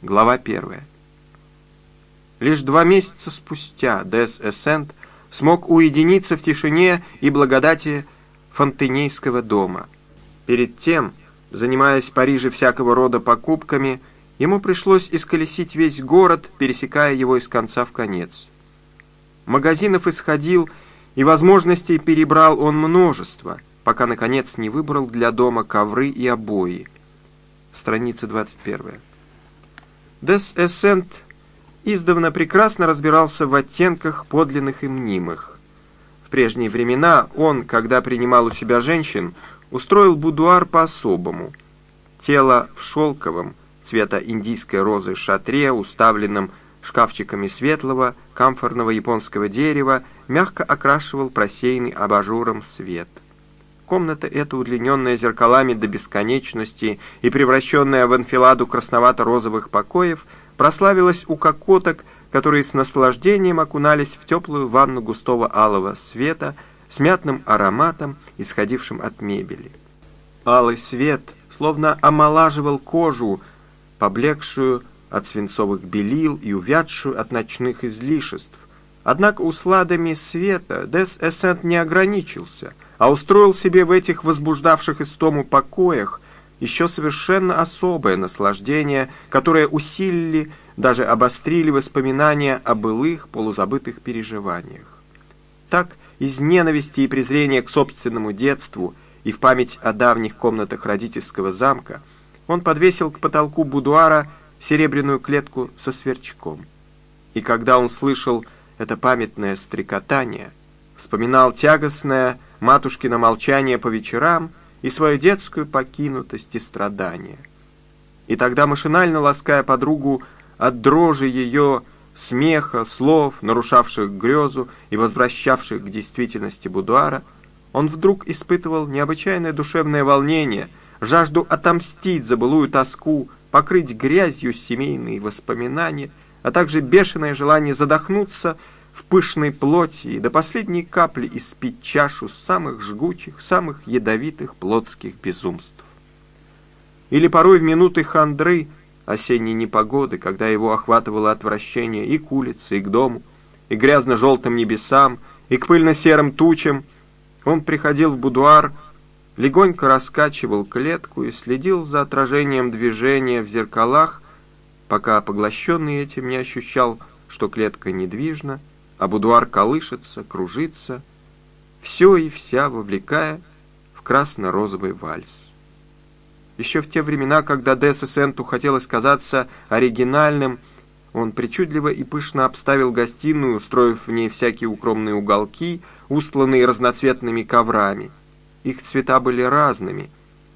Глава 1. Лишь два месяца спустя Дес Эссент смог уединиться в тишине и благодати Фонтенейского дома. Перед тем, занимаясь в Париже всякого рода покупками, ему пришлось исколесить весь город, пересекая его из конца в конец. Магазинов исходил, и возможностей перебрал он множество, пока, наконец, не выбрал для дома ковры и обои. Страница 21. Дес Эссент издавна прекрасно разбирался в оттенках подлинных и мнимых. В прежние времена он, когда принимал у себя женщин, устроил будуар по-особому. Тело в шелковом, цвета индийской розы шатре, уставленном шкафчиками светлого, камфорного японского дерева, мягко окрашивал просеянный абажуром свет. Комната эта, удлиненная зеркалами до бесконечности и превращенная в анфиладу красновато-розовых покоев, прославилась у кокоток, которые с наслаждением окунались в теплую ванну густого алого света с мятным ароматом, исходившим от мебели. Алый свет словно омолаживал кожу, поблекшую от свинцовых белил и увядшую от ночных излишеств. Однако усладами света Дес Эссент не ограничился — а устроил себе в этих возбуждавших истому покоях еще совершенно особое наслаждение, которое усилили, даже обострили воспоминания о былых полузабытых переживаниях. Так, из ненависти и презрения к собственному детству и в память о давних комнатах родительского замка он подвесил к потолку будуара серебряную клетку со сверчком. И когда он слышал это памятное стрекотание, вспоминал тягостное, матушкино молчание по вечерам и свою детскую покинутость и страдания. И тогда, машинально лаская подругу от дрожи ее смеха, слов, нарушавших грезу и возвращавших к действительности будуара, он вдруг испытывал необычайное душевное волнение, жажду отомстить за былую тоску, покрыть грязью семейные воспоминания, а также бешеное желание задохнуться в пышной плоти и до последней капли испить чашу самых жгучих, самых ядовитых плотских безумств. Или порой в минуты хандры, осенней непогоды, когда его охватывало отвращение и к улице, и к дому, и к грязно-желтым небесам, и к пыльно-серым тучам, он приходил в будуар, легонько раскачивал клетку и следил за отражением движения в зеркалах, пока поглощенный этим не ощущал, что клетка недвижна, а будуар колышется, кружится, все и вся вовлекая в красно-розовый вальс. Еще в те времена, когда Десса Сенту хотелось казаться оригинальным, он причудливо и пышно обставил гостиную, устроив в ней всякие укромные уголки, устланные разноцветными коврами. Их цвета были разными,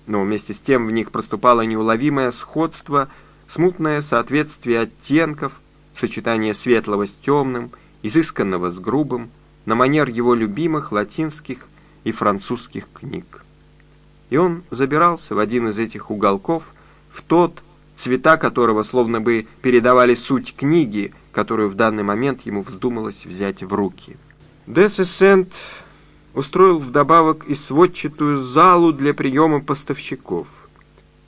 но вместе с тем в них проступало неуловимое сходство, смутное соответствие оттенков, сочетание светлого с темным — изысканного с грубым, на манер его любимых латинских и французских книг. И он забирался в один из этих уголков, в тот, цвета которого словно бы передавали суть книги, которую в данный момент ему вздумалось взять в руки. Десесент устроил вдобавок и сводчатую залу для приема поставщиков.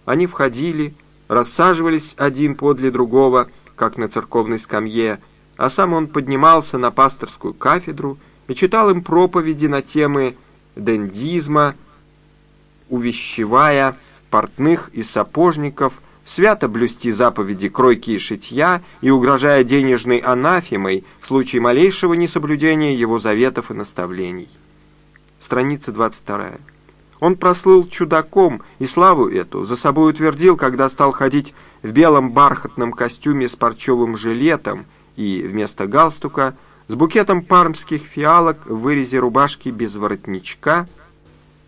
Они входили, рассаживались один подле другого, как на церковной скамье, а сам он поднимался на пасторскую кафедру и читал им проповеди на темы дендизма, увещевая портных и сапожников свято блюсти заповеди кройки и шитья и угрожая денежной анафемой в случае малейшего несоблюдения его заветов и наставлений. Страница 22. Он прослыл чудаком, и славу эту за собой утвердил, когда стал ходить в белом бархатном костюме с парчевым жилетом и вместо галстука с букетом пармских фиалок в вырезе рубашки без воротничка,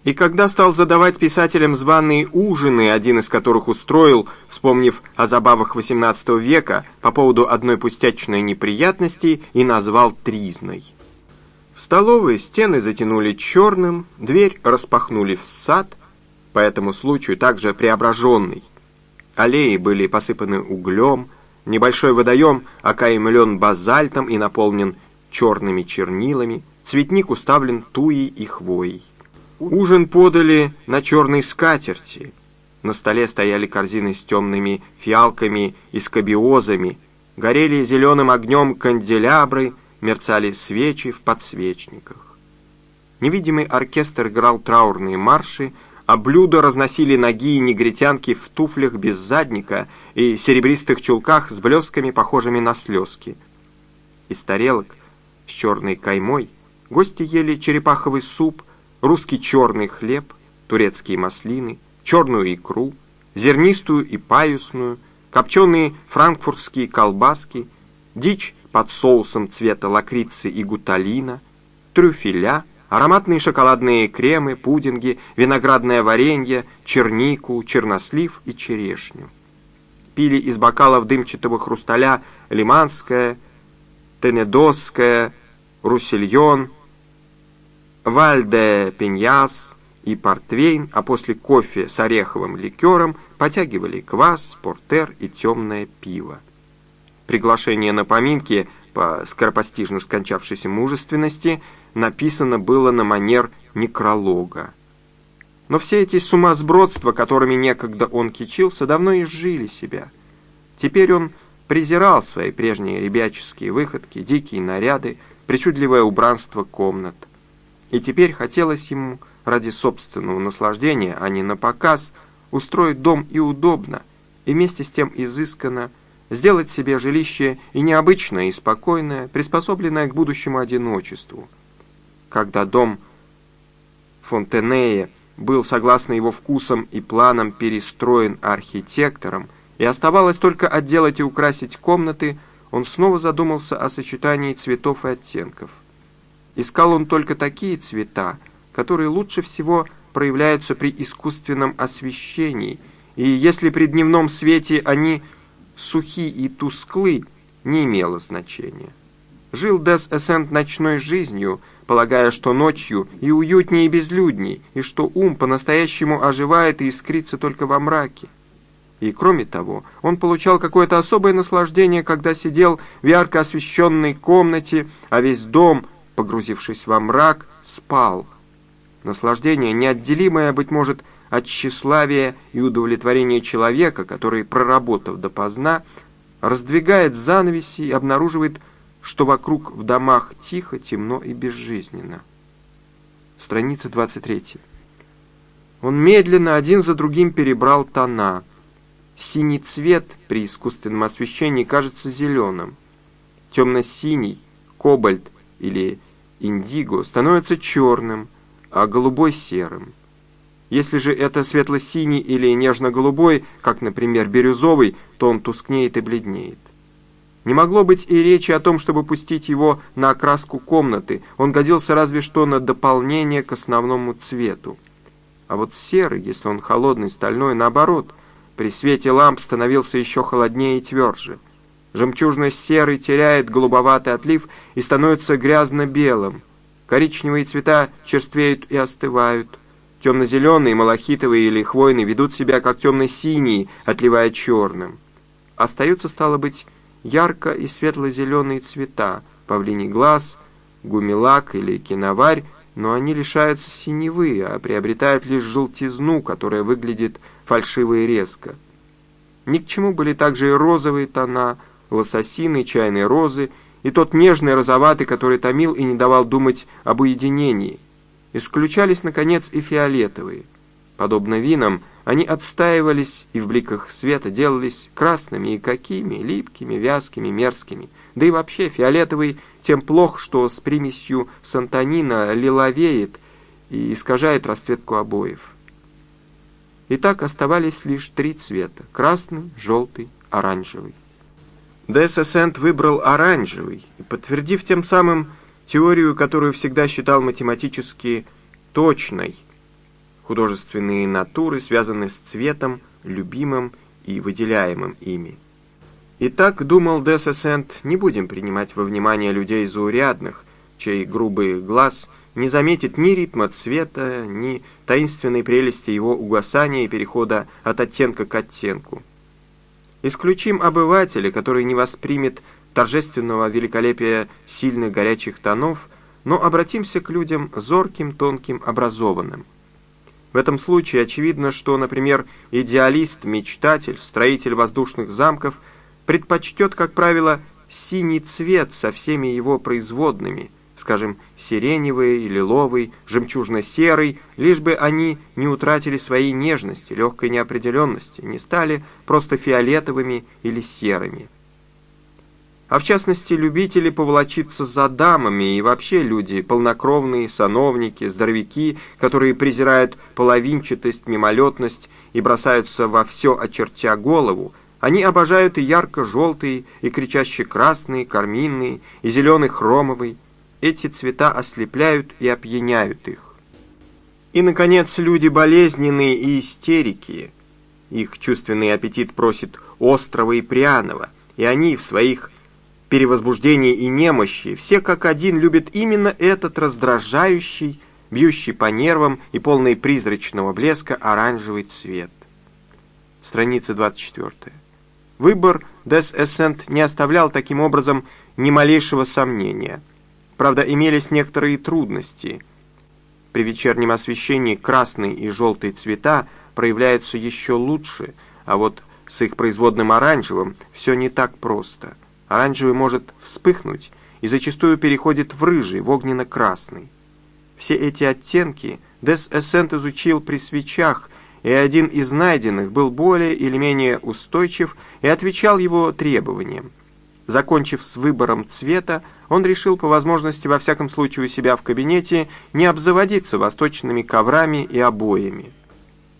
и когда стал задавать писателям званые ужины, один из которых устроил, вспомнив о забавах XVIII века по поводу одной пустячной неприятности, и назвал тризной. В столовой стены затянули черным, дверь распахнули в сад, по этому случаю также преображенный. Аллеи были посыпаны углем, Небольшой водоем окаймлен базальтом и наполнен черными чернилами, цветник уставлен туей и хвоей. Ужин подали на черной скатерти. На столе стояли корзины с темными фиалками и скобиозами, горели зеленым огнем канделябры, мерцали свечи в подсвечниках. Невидимый оркестр играл траурные марши, а блюда разносили ноги и негритянки в туфлях без задника и серебристых чулках с блесками, похожими на слезки. Из тарелок с черной каймой гости ели черепаховый суп, русский черный хлеб, турецкие маслины, черную икру, зернистую и паюсную, копченые франкфуртские колбаски, дичь под соусом цвета лакрицы и гуталина, трюфеля, ароматные шоколадные кремы, пудинги, виноградное варенье, чернику, чернослив и черешню. Пили из бокалов дымчатого хрусталя лиманское, тенедосское, руссельон, вальде пеньяс и портвейн, а после кофе с ореховым ликером потягивали квас, портер и темное пиво. Приглашение на поминки по скоропостижно скончавшейся мужественности написано было на манер некролога. Но все эти сумасбродства, которыми некогда он кичился, давно изжили себя. Теперь он презирал свои прежние ребяческие выходки, дикие наряды, причудливое убранство комнат. И теперь хотелось ему ради собственного наслаждения, а не на показ, устроить дом и удобно, и вместе с тем изысканно, сделать себе жилище и необычное, и спокойное, приспособленное к будущему одиночеству. Когда дом Фонтенея был, согласно его вкусам и планам, перестроен архитектором, и оставалось только отделать и украсить комнаты, он снова задумался о сочетании цветов и оттенков. Искал он только такие цвета, которые лучше всего проявляются при искусственном освещении, и если при дневном свете они сухи и тусклы, не имело значения. Жил Дес Эссент ночной жизнью, полагая, что ночью и уютнее, и безлюдней, и что ум по-настоящему оживает и искрится только во мраке. И кроме того, он получал какое-то особое наслаждение, когда сидел в ярко освещенной комнате, а весь дом, погрузившись во мрак, спал. Наслаждение, неотделимое, быть может, от тщеславия и удовлетворения человека, который, проработав допоздна, раздвигает занавеси и обнаруживает, что вокруг в домах тихо, темно и безжизненно. Страница 23. Он медленно один за другим перебрал тона — Синий цвет при искусственном освещении кажется зеленым. Темно-синий, кобальт или индиго становится черным, а голубой — серым. Если же это светло-синий или нежно-голубой, как, например, бирюзовый, то он тускнеет и бледнеет. Не могло быть и речи о том, чтобы пустить его на окраску комнаты, он годился разве что на дополнение к основному цвету. А вот серый, если он холодный, стальной, наоборот — при свете ламп становился еще холоднее и тверже. Жемчужно-серый теряет голубоватый отлив и становится грязно-белым. Коричневые цвета черствеют и остывают. Темно-зеленые, малахитовые или хвойные ведут себя как темно-синие, отливая черным. Остаются, стало быть, ярко- и светло-зеленые цвета, павлиний глаз, гумилак или киноварь, но они лишаются синевы, а приобретают лишь желтизну, которая выглядит фальшиво и резко. Ни к чему были также и розовые тона, лососины, чайные розы, и тот нежный розоватый, который томил и не давал думать об уединении. Исключались, наконец, и фиолетовые. Подобно винам, они отстаивались и в бликах света делались красными и какими, липкими, вязкими, мерзкими. Да и вообще фиолетовый тем плох, что с примесью сантонина лиловеет и искажает расцветку обоев. И так оставались лишь три цвета — красный, желтый, оранжевый. Десесент выбрал оранжевый, и, подтвердив тем самым теорию, которую всегда считал математически точной, художественные натуры связаны с цветом, любимым и выделяемым ими. Итак, думал Десесент, не будем принимать во внимание людей заурядных, чей грубый глаз не заметит ни ритма цвета, ни таинственной прелести его угасания и перехода от оттенка к оттенку. Исключим обывателя, который не воспримет торжественного великолепия сильных горячих тонов, но обратимся к людям зорким, тонким, образованным. В этом случае очевидно, что, например, идеалист, мечтатель, строитель воздушных замков предпочтет, как правило, синий цвет со всеми его производными, скажем, сиреневый, лиловый, жемчужно-серый, лишь бы они не утратили своей нежности, легкой неопределенности, не стали просто фиолетовыми или серыми а в частности любители поволочиться за дамами и вообще люди, полнокровные, сановники, здоровяки, которые презирают половинчатость, мимолетность и бросаются во все, очертя голову, они обожают и ярко-желтые, и кричаще-красные, карминные, и зеленый-хромовый. Эти цвета ослепляют и опьяняют их. И, наконец, люди болезненные и истерики. Их чувственный аппетит просит острого и пряного, и они в своих перевозбуждении и немощи, все как один любят именно этот раздражающий, бьющий по нервам и полный призрачного блеска оранжевый цвет. Страница 24. Выбор Дес Эссент не оставлял таким образом ни малейшего сомнения. Правда, имелись некоторые трудности. При вечернем освещении красный и желтый цвета проявляются еще лучше, а вот с их производным оранжевым все не так просто – Оранжевый может вспыхнуть и зачастую переходит в рыжий, в огненно-красный. Все эти оттенки Дес Эссент изучил при свечах, и один из найденных был более или менее устойчив и отвечал его требованиям. Закончив с выбором цвета, он решил по возможности во всяком случае у себя в кабинете не обзаводиться восточными коврами и обоями.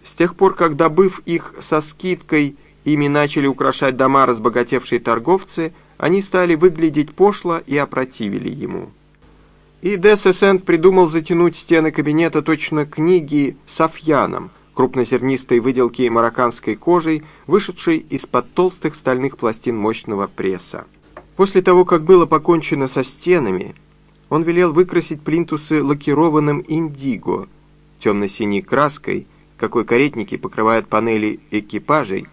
С тех пор, как добыв их со скидкой, ими начали украшать дома разбогатевшие торговцы – они стали выглядеть пошло и опротивили ему. И Десесент придумал затянуть стены кабинета точно книги софьяном, крупнозернистой выделки марокканской кожей, вышедшей из-под толстых стальных пластин мощного пресса. После того, как было покончено со стенами, он велел выкрасить плинтусы лакированным индиго, темно-синей краской, какой каретники покрывают панели экипажей,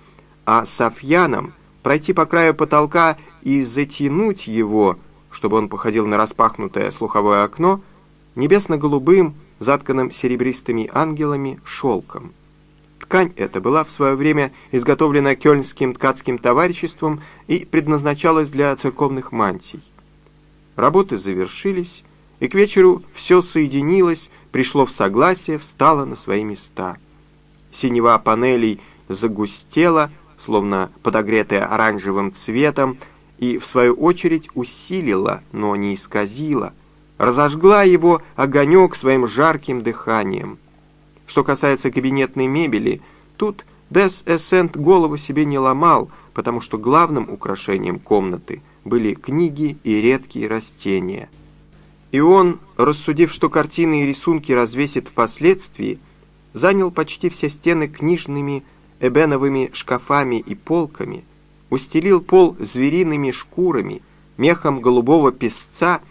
а софьяном пройти по краю потолка и затянуть его, чтобы он походил на распахнутое слуховое окно, небесно-голубым, затканным серебристыми ангелами, шелком. Ткань эта была в свое время изготовлена Кёльнским ткацким товариществом и предназначалась для церковных мантий. Работы завершились, и к вечеру все соединилось, пришло в согласие, встало на свои места. Синева панелей загустела, словно подогретая оранжевым цветом, и, в свою очередь, усилила, но не исказила, разожгла его огонек своим жарким дыханием. Что касается кабинетной мебели, тут Дес Эссент голову себе не ломал, потому что главным украшением комнаты были книги и редкие растения. И он, рассудив, что картины и рисунки развесит впоследствии, занял почти все стены книжными эбеновыми шкафами и полками – устелил пол звериными шкурами, мехом голубого песца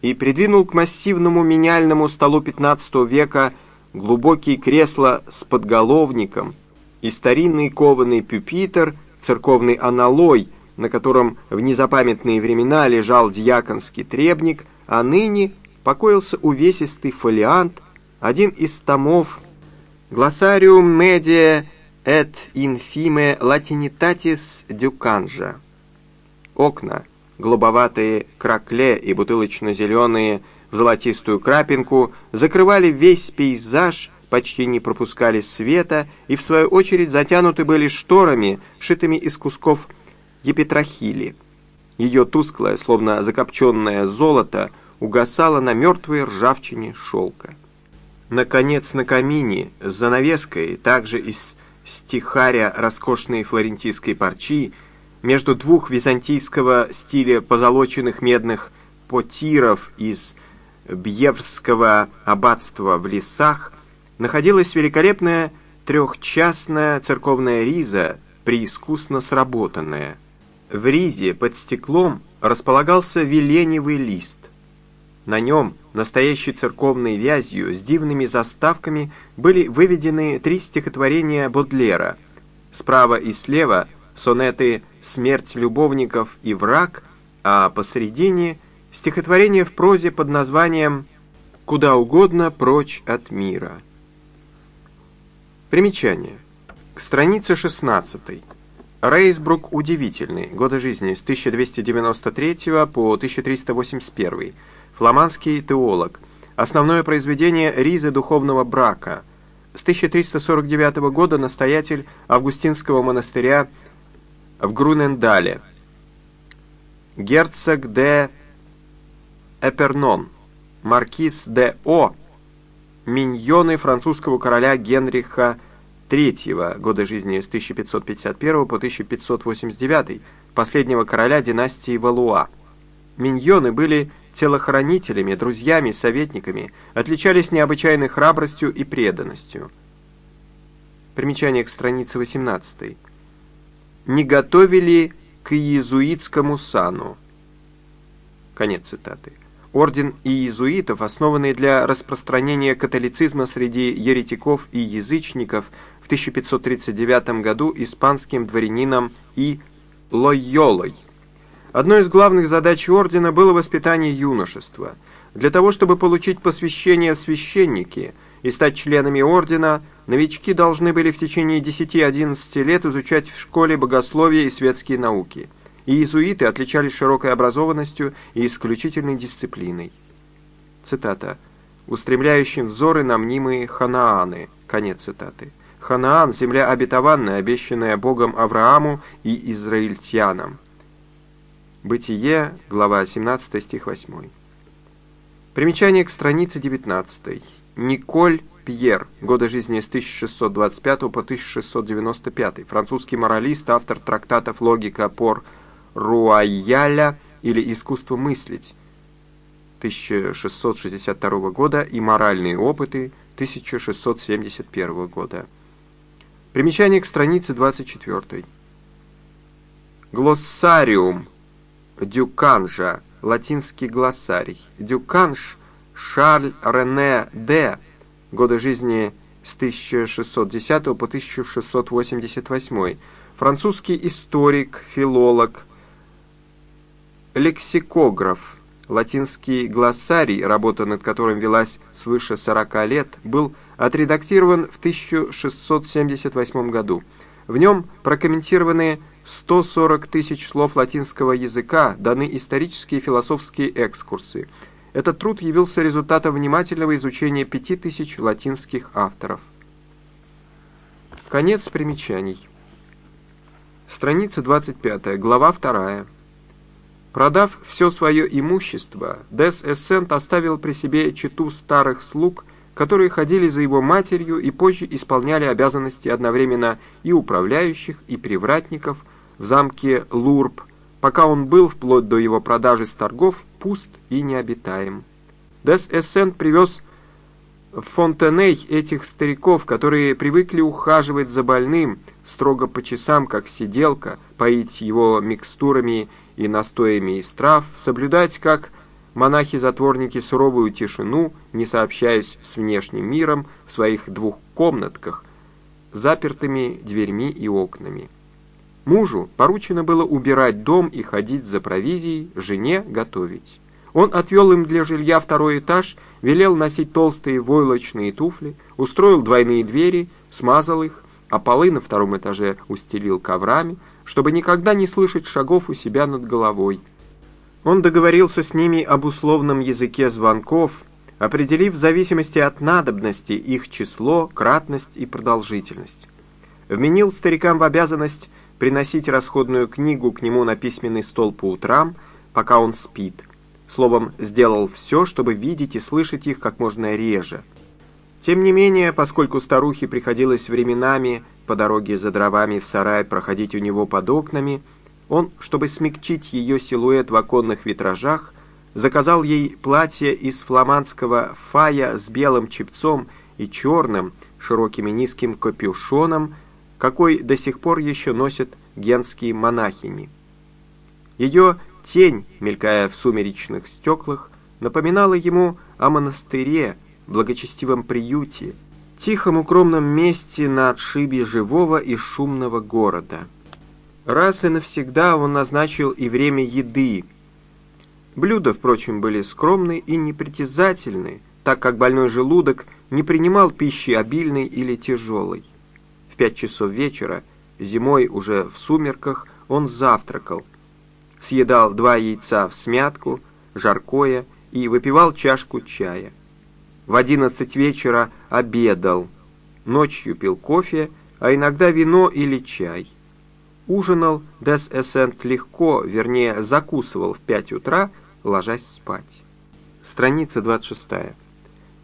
и придвинул к массивному меняльному столу XV века глубокие кресла с подголовником и старинный кованый пюпитер, церковный аналой, на котором в незапамятные времена лежал дьяконский требник, а ныне покоился увесистый фолиант, один из томов «Глоссариум медиа et infime latinitatis дюканжа. Окна, голубоватые кракле и бутылочно-зеленые в золотистую крапинку, закрывали весь пейзаж, почти не пропускали света и, в свою очередь, затянуты были шторами, шитыми из кусков епитрахили. Ее тусклое, словно закопченное золото, угасало на мертвой ржавчине шелка. Наконец, на камине, с занавеской, также из стихаря роскошной флорентийской парчи, между двух византийского стиля позолоченных медных потиров из Бьеврского аббатства в лесах находилась великолепная трехчастная церковная риза, преискусно сработанная. В ризе под стеклом располагался веленевый лист. На нем настоящей церковной вязью с дивными заставками были выведены три стихотворения Бодлера. Справа и слева сонеты «Смерть любовников» и «Враг», а посередине стихотворение в прозе под названием «Куда угодно прочь от мира». Примечание. К странице 16. Рейсбрук удивительный. Годы жизни с 1293 по 1381. Фламандский теолог. Основное произведение «Ризы духовного брака». С 1349 года настоятель Августинского монастыря в Грунендале. Герцог де Эпернон. Маркиз де О миньоны французского короля Генриха III, года жизни с 1551 по 1589, последнего короля династии Валуа. Миньоны были телохранителями, друзьями, советниками, отличались необычайной храбростью и преданностью. Примечание к странице 18. Не готовили к иезуитскому сану. Конец цитаты орден иезуитов, основанный для распространения католицизма среди еретиков и язычников в 1539 году испанским дворянином И. Лойолой. Одной из главных задач ордена было воспитание юношества. Для того, чтобы получить посвящение в священники и стать членами ордена, новички должны были в течение 10-11 лет изучать в школе богословие и светские науки – и иезуиты отличались широкой образованностью и исключительной дисциплиной. Цитата. «Устремляющим взоры на мнимые Ханааны». Конец цитаты. Ханаан – земля обетованная, обещанная Богом Аврааму и израильтянам. Бытие, глава 17, стих 8. Примечание к странице 19. Николь Пьер, годы жизни с 1625 по 1695, французский моралист, автор трактатов «Логика пор Руайяля или «Искусство мыслить» 1662 года и «Моральные опыты» 1671 года. Примечание к странице 24. Глоссариум Дюканжа, латинский глоссарий. Дюканж Шарль Рене Д. Годы жизни с 1610 по 1688. Французский историк, филолог, Лексикограф, латинский глоссарий, работа над которым велась свыше 40 лет, был отредактирован в 1678 году. В нем прокомментированы 140 тысяч слов латинского языка, даны исторические и философские экскурсы. Этот труд явился результатом внимательного изучения 5000 латинских авторов. Конец примечаний. Страница 25, глава 2. Продав все свое имущество, Дес Эссент оставил при себе чету старых слуг, которые ходили за его матерью и позже исполняли обязанности одновременно и управляющих, и привратников в замке Лурб, пока он был, вплоть до его продажи с торгов, пуст и необитаем. Дес Эссент привез в Фонтеней этих стариков, которые привыкли ухаживать за больным, строго по часам, как сиделка, поить его микстурами и настоями из трав, соблюдать, как монахи-затворники, суровую тишину, не сообщаясь с внешним миром в своих двух комнатках, запертыми дверьми и окнами. Мужу поручено было убирать дом и ходить за провизией, жене готовить. Он отвел им для жилья второй этаж, велел носить толстые войлочные туфли, устроил двойные двери, смазал их, а полы на втором этаже устелил коврами, чтобы никогда не слышать шагов у себя над головой. Он договорился с ними об условном языке звонков, определив в зависимости от надобности их число, кратность и продолжительность. Вменил старикам в обязанность приносить расходную книгу к нему на письменный стол по утрам, пока он спит. Словом, сделал все, чтобы видеть и слышать их как можно реже. Тем не менее, поскольку старухе приходилось временами по дороге за дровами в сарай проходить у него под окнами, он, чтобы смягчить ее силуэт в оконных витражах, заказал ей платье из фламандского фая с белым чепцом и черным, широким и низким капюшоном, какой до сих пор еще носят генские монахини. Ее тень, мелькая в сумеречных стеклах, напоминала ему о монастыре, благочестивом приюте, тихом укромном месте на отшибе живого и шумного города. Раз и навсегда он назначил и время еды. Блюда, впрочем, были скромны и непритязательны, так как больной желудок не принимал пищи обильной или тяжелой. Пять часов вечера, зимой уже в сумерках, он завтракал, съедал два яйца в смятку, жаркое и выпивал чашку чая. В одиннадцать вечера обедал, ночью пил кофе, а иногда вино или чай. Ужинал Дес Эссент легко, вернее, закусывал в пять утра, ложась спать. Страница 26.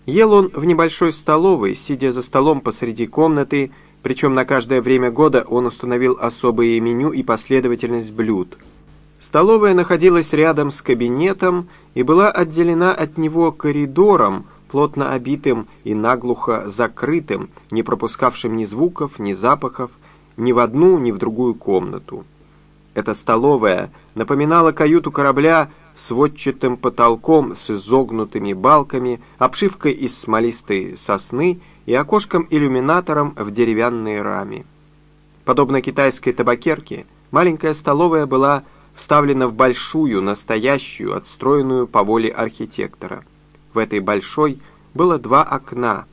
Ел он в небольшой столовой, сидя за столом посреди комнаты, причем на каждое время года он установил особое меню и последовательность блюд. Столовая находилась рядом с кабинетом и была отделена от него коридором, плотно обитым и наглухо закрытым, не пропускавшим ни звуков, ни запахов, ни в одну, ни в другую комнату. Эта столовая напоминала каюту корабля с водчатым потолком с изогнутыми балками, обшивкой из смолистой сосны и окошком-иллюминатором в деревянной раме. Подобно китайской табакерке, маленькая столовая была вставлена в большую, настоящую, отстроенную по воле архитектора. В этой большой было два окна.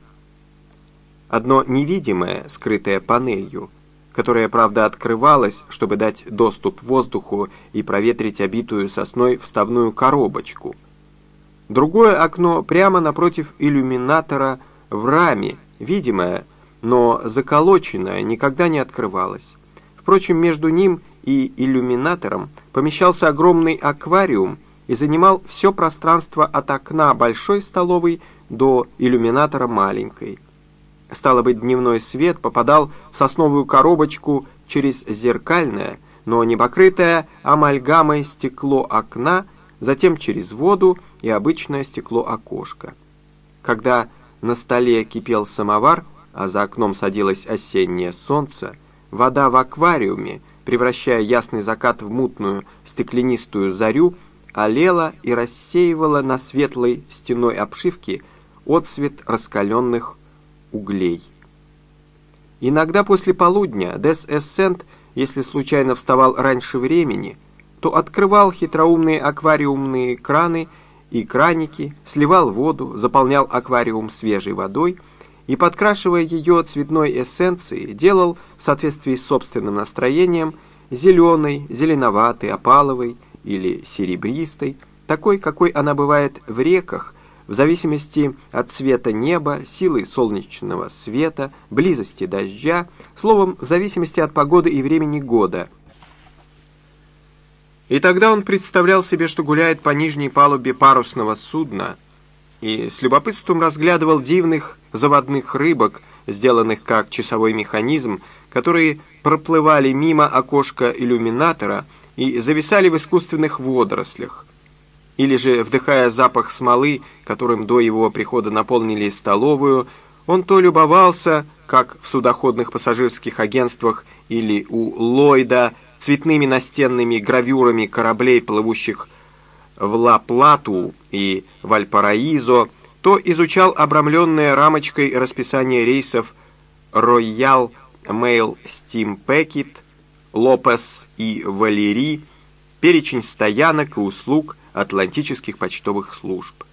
Одно невидимое, скрытое панелью, которая, правда, открывалась, чтобы дать доступ воздуху и проветрить обитую сосной вставную коробочку. Другое окно прямо напротив иллюминатора в раме, видимое, но заколоченное, никогда не открывалось. Впрочем, между ним и иллюминатором помещался огромный аквариум и занимал все пространство от окна большой столовой до иллюминатора маленькой. Стало быть, дневной свет попадал в сосновую коробочку через зеркальное, но не покрытое амальгамой стекло окна, затем через воду и обычное стекло окошка. Когда на столе кипел самовар, а за окном садилось осеннее солнце, вода в аквариуме, превращая ясный закат в мутную стеклянистую зарю, олела и рассеивала на светлой стеной обшивки отсвет раскаленных углей. Иногда после полудня Дес Эссент, если случайно вставал раньше времени, то открывал хитроумные аквариумные краны и краники, сливал воду, заполнял аквариум свежей водой и, подкрашивая ее цветной эссенцией, делал, в соответствии с собственным настроением, зеленой, зеленоватой, опаловой или серебристой, такой, какой она бывает в реках, в зависимости от цвета неба, силы солнечного света, близости дождя, словом, в зависимости от погоды и времени года. И тогда он представлял себе, что гуляет по нижней палубе парусного судна, и с любопытством разглядывал дивных заводных рыбок, сделанных как часовой механизм, которые проплывали мимо окошка иллюминатора и зависали в искусственных водорослях. Или же, вдыхая запах смолы, которым до его прихода наполнили столовую, он то любовался, как в судоходных пассажирских агентствах или у Ллойда, цветными настенными гравюрами кораблей, плывущих в Ла-Плату и Вальпараизо, то изучал обрамленное рамочкой расписание рейсов Royal Mail Steam Packet, Лопес и Валери, перечень стоянок и услуг – атлантических почтовых служб.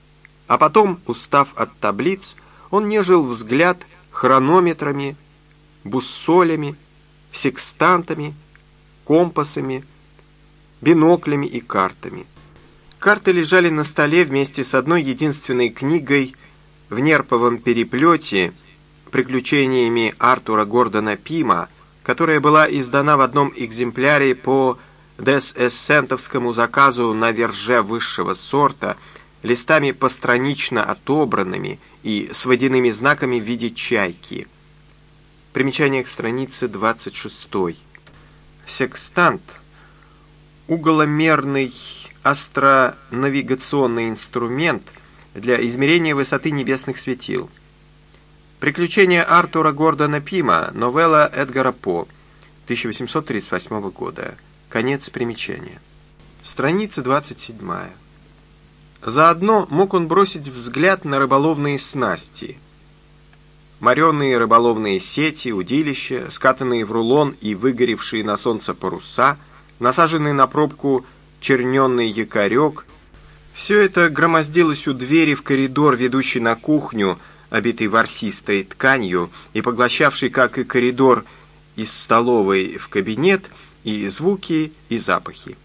А потом, устав от таблиц, он нежил взгляд хронометрами, буссолями, секстантами, компасами, биноклями и картами. Карты лежали на столе вместе с одной единственной книгой в нерповом переплете «Приключениями Артура Гордона Пима», которая была издана в одном экземпляре по дес-эссентовскому заказу на верже высшего сорта, листами постранично отобранными и с водяными знаками в виде чайки. Примечание к странице 26. Секстант – угломерный астронавигационный инструмент для измерения высоты небесных светил. Приключения Артура Гордона Пима, новелла Эдгара По, 1838 года. Конец примечания. Страница 27. Заодно мог он бросить взгляд на рыболовные снасти. Мореные рыболовные сети, удилища, скатанные в рулон и выгоревшие на солнце паруса, насаженный на пробку черненный якорек. Все это громоздилось у двери в коридор, ведущий на кухню, обитый ворсистой тканью и поглощавший, как и коридор, из столовой в кабинет и звуки, и запахи.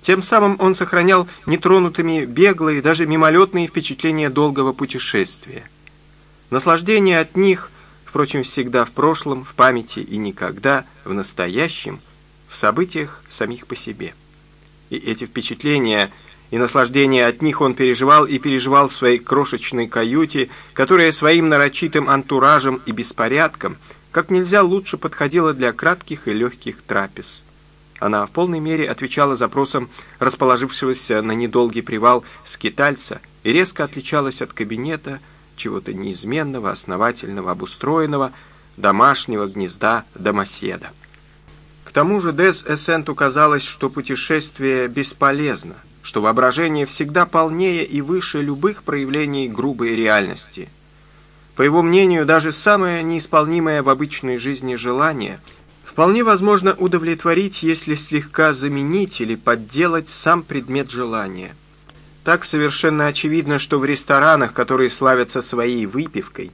Тем самым он сохранял нетронутыми беглые, даже мимолетные впечатления долгого путешествия. Наслаждение от них, впрочем, всегда в прошлом, в памяти и никогда в настоящем, в событиях самих по себе. И эти впечатления и наслаждение от них он переживал и переживал в своей крошечной каюте, которая своим нарочитым антуражем и беспорядком как нельзя лучше подходила для кратких и легких трапез. Она в полной мере отвечала запросам расположившегося на недолгий привал скитальца и резко отличалась от кабинета чего-то неизменного, основательного, обустроенного, домашнего гнезда домоседа. К тому же Дес Эссенту казалось, что путешествие бесполезно, что воображение всегда полнее и выше любых проявлений грубой реальности. По его мнению, даже самое неисполнимое в обычной жизни желание – вполне возможно удовлетворить, если слегка заменить или подделать сам предмет желания. Так совершенно очевидно, что в ресторанах, которые славятся своей выпивкой,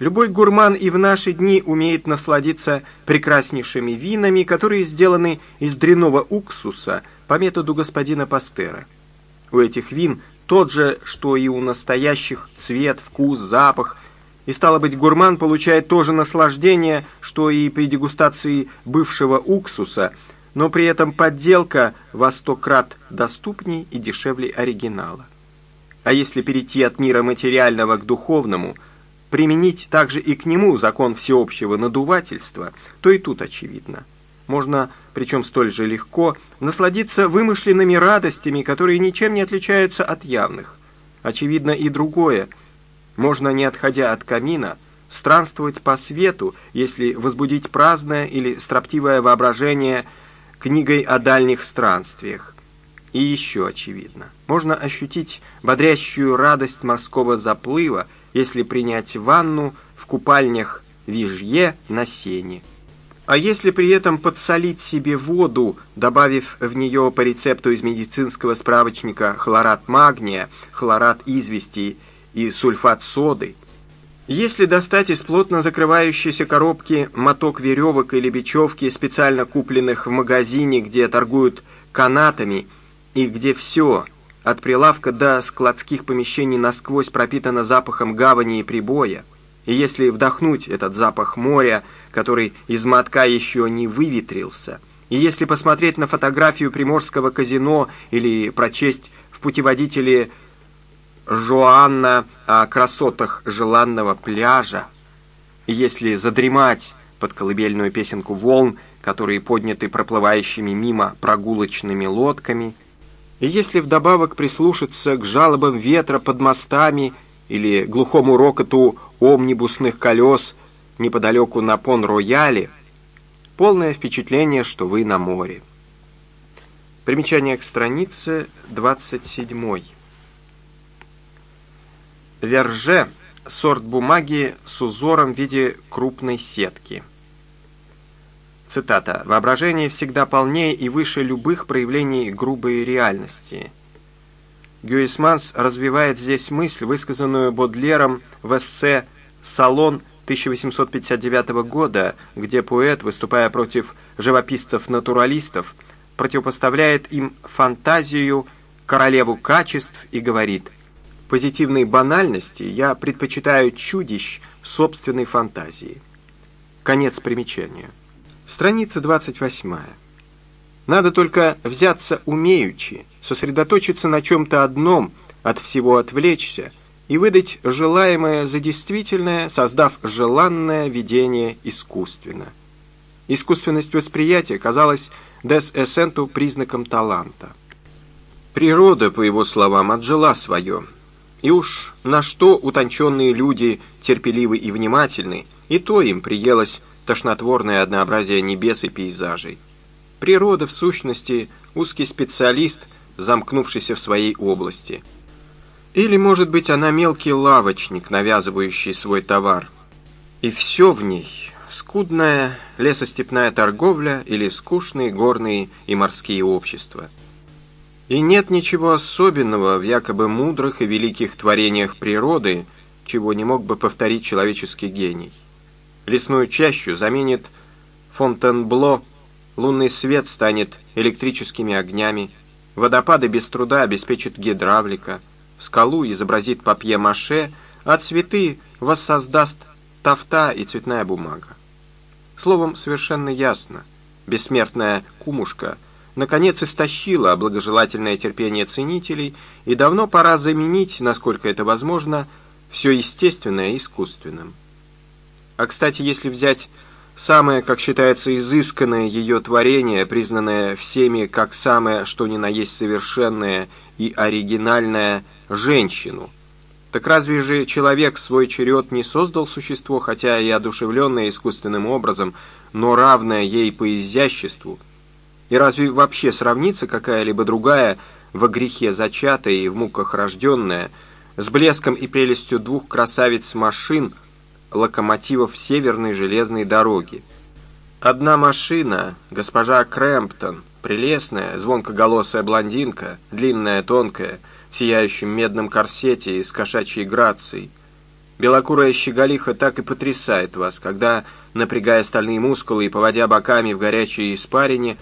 любой гурман и в наши дни умеет насладиться прекраснейшими винами, которые сделаны из дряного уксуса по методу господина Пастера. У этих вин тот же, что и у настоящих цвет, вкус, запах, и стало быть, гурман получает то же наслаждение, что и при дегустации бывшего уксуса, но при этом подделка во сто крат доступней и дешевле оригинала. А если перейти от мира материального к духовному, применить также и к нему закон всеобщего надувательства, то и тут очевидно. Можно, причем столь же легко, насладиться вымышленными радостями, которые ничем не отличаются от явных. Очевидно и другое – можно, не отходя от камина, странствовать по свету, если возбудить праздное или строптивое воображение книгой о дальних странствиях. И еще очевидно, можно ощутить бодрящую радость морского заплыва, если принять ванну в купальнях Вижье на сене. А если при этом подсолить себе воду, добавив в нее по рецепту из медицинского справочника хлорат магния, хлорат извести и сульфат соды. Если достать из плотно закрывающейся коробки моток веревок или бечевки, специально купленных в магазине, где торгуют канатами, и где все, от прилавка до складских помещений насквозь пропитано запахом гавани и прибоя, и если вдохнуть этот запах моря, который из мотка еще не выветрился, и если посмотреть на фотографию приморского казино или прочесть в путеводителе Жоанна о красотах желанного пляжа, если задремать под колыбельную песенку волн, которые подняты проплывающими мимо прогулочными лодками, и если вдобавок прислушаться к жалобам ветра под мостами или глухому рокоту омнибусных колес неподалеку на Пон-Рояле, полное впечатление, что вы на море. Примечание к странице 27. Верже – сорт бумаги с узором в виде крупной сетки. Цитата. «Воображение всегда полнее и выше любых проявлений грубой реальности». Гюисманс развивает здесь мысль, высказанную Бодлером в эссе «Салон» 1859 года, где поэт, выступая против живописцев-натуралистов, противопоставляет им фантазию, королеву качеств и говорит – позитивной банальности я предпочитаю чудищ собственной фантазии. Конец примечания. Страница 28. Надо только взяться умеючи, сосредоточиться на чем-то одном, от всего отвлечься и выдать желаемое за действительное, создав желанное видение искусственно. Искусственность восприятия казалась Дес Эссенту признаком таланта. Природа, по его словам, отжила свое – и уж на что утонченные люди терпеливы и внимательны, и то им приелось тошнотворное однообразие небес и пейзажей. Природа, в сущности, узкий специалист, замкнувшийся в своей области. Или, может быть, она мелкий лавочник, навязывающий свой товар. И все в ней – скудная лесостепная торговля или скучные горные и морские общества – и нет ничего особенного в якобы мудрых и великих творениях природы, чего не мог бы повторить человеческий гений. Лесную чащу заменит Фонтенбло лунный свет станет электрическими огнями, водопады без труда обеспечит гидравлика, скалу изобразит папье-маше, а цветы воссоздаст тафта и цветная бумага. Словом, совершенно ясно, бессмертная кумушка наконец истощила благожелательное терпение ценителей, и давно пора заменить, насколько это возможно, все естественное искусственным. А, кстати, если взять самое, как считается, изысканное ее творение, признанное всеми как самое, что ни на есть совершенное и оригинальное, женщину – так разве же человек свой черед не создал существо, хотя и одушевленное искусственным образом, но равное ей по изяществу? И разве вообще сравнится какая-либо другая во грехе зачатая и в муках рожденная, с блеском и прелестью двух красавиц машин, локомотивов северной железной дороги? Одна машина, госпожа Крэмптон, прелестная, звонкоголосая блондинка, длинная, тонкая, в сияющем медном корсете и с кошачьей грацией. Белокурая щеголиха так и потрясает вас, когда, напрягая стальные мускулы и поводя боками в горячей испарине,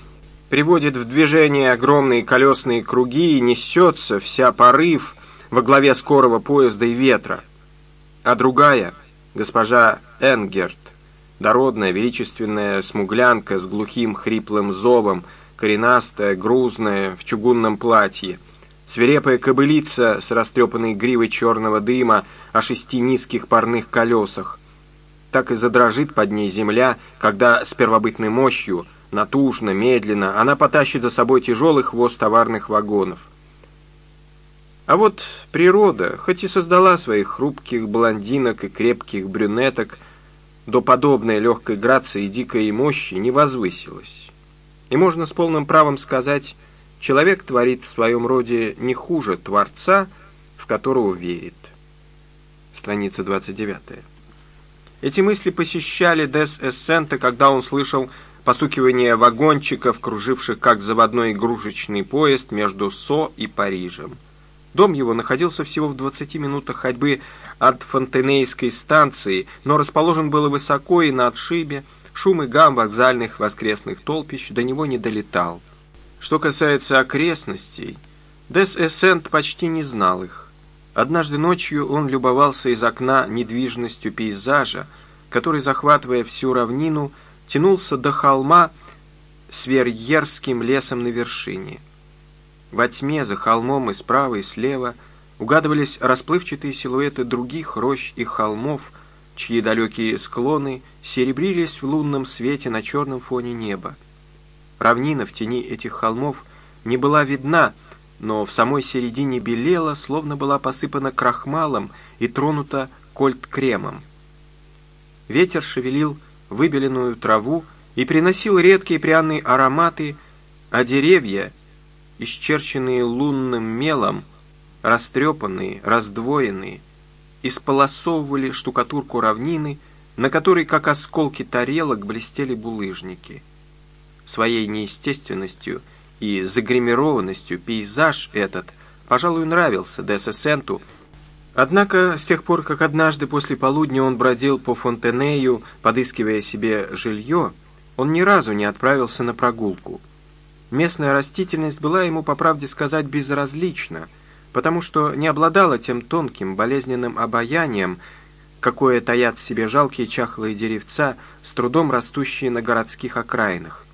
приводит в движение огромные колесные круги и несется вся порыв во главе скорого поезда и ветра. А другая, госпожа Энгерт, дородная, величественная смуглянка с глухим хриплым зовом, коренастая, грузная, в чугунном платье — Свирепая кобылица с растрепанной гривой черного дыма о шести низких парных колесах. Так и задрожит под ней земля, когда с первобытной мощью, натужно, медленно, она потащит за собой тяжелый хвост товарных вагонов. А вот природа, хоть и создала своих хрупких блондинок и крепких брюнеток, до подобной легкой грации и дикой мощи не возвысилась. И можно с полным правом сказать, Человек творит в своем роде не хуже Творца, в которого верит. Страница 29. Эти мысли посещали Дес Эссента, когда он слышал постукивание вагончиков, круживших как заводной игрушечный поезд между Со и Парижем. Дом его находился всего в 20 минутах ходьбы от Фонтенейской станции, но расположен был высоко и на отшибе, шум и гам вокзальных воскресных толпищ до него не долетал. Что касается окрестностей, Дес Эссент почти не знал их. Однажды ночью он любовался из окна недвижностью пейзажа, который, захватывая всю равнину, тянулся до холма с верьерским лесом на вершине. Во тьме за холмом и справа, и слева угадывались расплывчатые силуэты других рощ и холмов, чьи далекие склоны серебрились в лунном свете на черном фоне неба. Равнина в тени этих холмов не была видна, но в самой середине белела, словно была посыпана крахмалом и тронута кольт-кремом. Ветер шевелил выбеленную траву и приносил редкие пряные ароматы, а деревья, исчерченные лунным мелом, растрепанные, раздвоенные, исполосовывали штукатурку равнины, на которой, как осколки тарелок, блестели булыжники — своей неестественностью и загримированностью пейзаж этот, пожалуй, нравился Десесенту, Однако, с тех пор, как однажды после полудня он бродил по Фонтенею, подыскивая себе жилье, он ни разу не отправился на прогулку. Местная растительность была ему, по правде сказать, безразлична, потому что не обладала тем тонким, болезненным обаянием, какое таят в себе жалкие чахлые деревца, с трудом растущие на городских окраинах.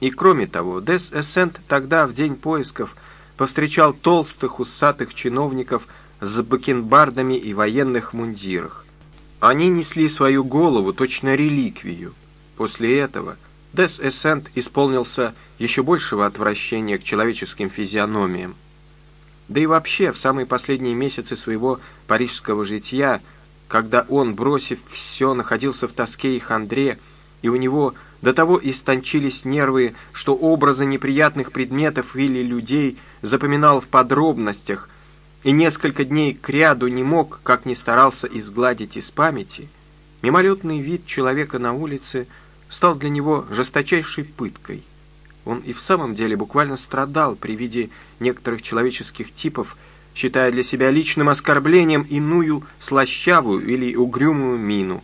И кроме того, Дес Эссент тогда, в день поисков, повстречал толстых усатых чиновников с бакенбардами и военных мундирах. Они несли свою голову, точно реликвию. После этого Дес Эссент исполнился еще большего отвращения к человеческим физиономиям. Да и вообще, в самые последние месяцы своего парижского жития, когда он, бросив все, находился в тоске и хандре, и у него до того истончились нервы, что образы неприятных предметов или людей запоминал в подробностях, и несколько дней кряду не мог, как ни старался изгладить из памяти, мимолетный вид человека на улице стал для него жесточайшей пыткой. Он и в самом деле буквально страдал при виде некоторых человеческих типов, считая для себя личным оскорблением иную слащавую или угрюмую мину.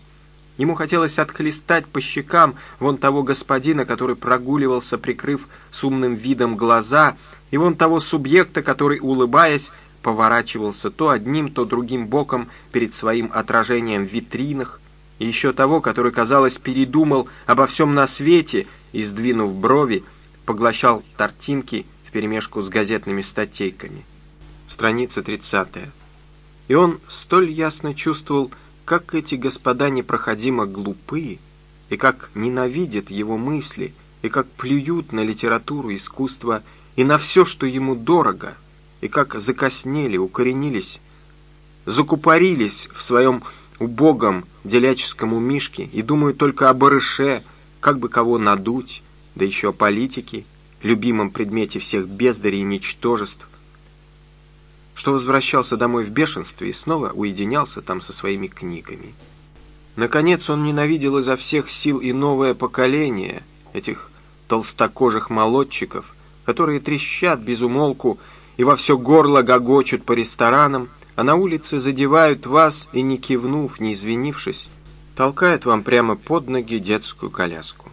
Ему хотелось отхлестать по щекам вон того господина, который прогуливался, прикрыв с умным видом глаза, и вон того субъекта, который, улыбаясь, поворачивался то одним, то другим боком перед своим отражением в витринах, и еще того, который, казалось, передумал обо всем на свете и, сдвинув брови, поглощал тортинки вперемешку с газетными статейками. Страница 30. И он столь ясно чувствовал, как эти господа непроходимо глупы, и как ненавидят его мысли, и как плюют на литературу, искусство и на все, что ему дорого, и как закоснели, укоренились, закупорились в своем убогом деляческому мишке и думают только о барыше, как бы кого надуть, да еще о политике, любимом предмете всех бездарей и ничтожеств, что возвращался домой в бешенстве и снова уединялся там со своими книгами. Наконец он ненавидел изо всех сил и новое поколение этих толстокожих молодчиков, которые трещат без умолку и во все горло гогочут по ресторанам, а на улице задевают вас и, не кивнув, не извинившись, толкают вам прямо под ноги детскую коляску.